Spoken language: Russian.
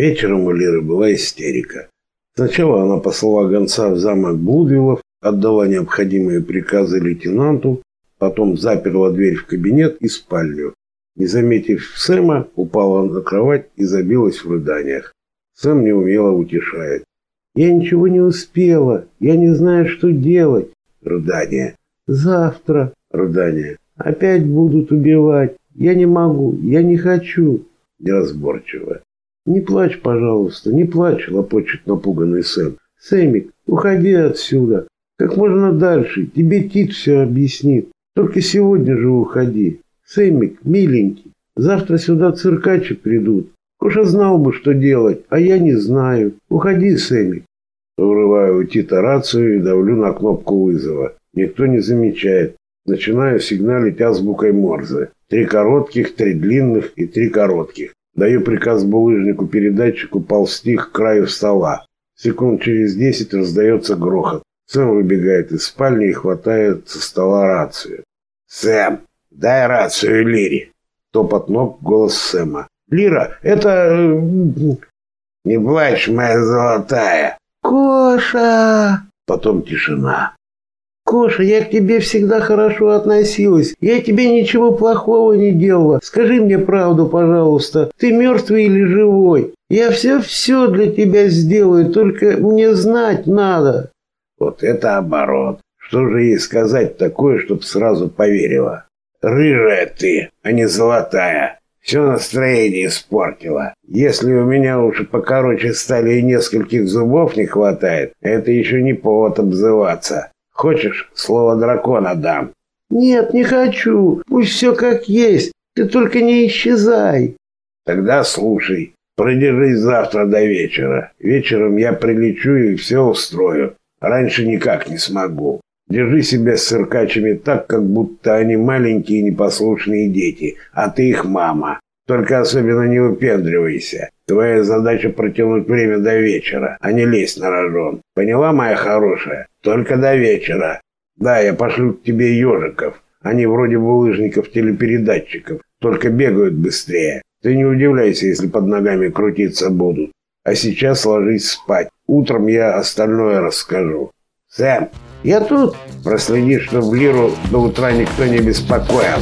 Вечером у Лиры была истерика. Сначала она послала гонца в замок Блудвиллов, отдала необходимые приказы лейтенанту, потом заперла дверь в кабинет и спальню. Не заметив Сэма, упала на кровать и забилась в рыданиях. Сэм неумело утешает. «Я ничего не успела. Я не знаю, что делать». Рыдание. «Завтра». Рыдание. «Опять будут убивать. Я не могу. Я не хочу». Неразборчиво. «Не плачь, пожалуйста, не плачь», — лопочет напуганный Сэм. «Сэмик, уходи отсюда. Как можно дальше. Тебе Тит все объяснит. Только сегодня же уходи. Сэмик, миленький, завтра сюда циркачи придут. Коша знал бы, что делать, а я не знаю. Уходи, Сэмик. Вырываю у Тита рацию и давлю на кнопку вызова. Никто не замечает. Начинаю сигналить азбукой Морзе. Три коротких, три длинных и три коротких. Даю приказ булыжнику-передатчику ползти к краю стола. Секунд через десять раздается грохот. Сэм выбегает из спальни и хватает со стола рацию. «Сэм, дай рацию Лире!» Топот ног, голос Сэма. «Лира, это...» э, «Не плачь, моя золотая!» «Коша!» Потом тишина. «Коша, я к тебе всегда хорошо относилась. Я тебе ничего плохого не делала. Скажи мне правду, пожалуйста. Ты мертвый или живой? Я все-все для тебя сделаю, только мне знать надо». Вот это оборот. Что же ей сказать такое, чтоб сразу поверила? Рыжая ты, а не золотая. Все настроение испортила. Если у меня уже покороче стали и нескольких зубов не хватает, это еще не повод обзываться. Хочешь, слово дракона дам? Нет, не хочу. Пусть все как есть. Ты только не исчезай. Тогда слушай. Продержись завтра до вечера. Вечером я прилечу и все устрою. Раньше никак не смогу. Держи себя с циркачами так, как будто они маленькие непослушные дети, а ты их мама. Только особенно не выпендривайся. Твоя задача протянуть время до вечера, а не лезть на рожон. Поняла, моя хорошая? Только до вечера. Да, я пошлю к тебе ежиков. Они вроде булыжников-телепередатчиков, только бегают быстрее. Ты не удивляйся, если под ногами крутиться будут. А сейчас ложись спать. Утром я остальное расскажу. Сэм, я тут. Проследи, чтобы Лиру до утра никто не беспокоил.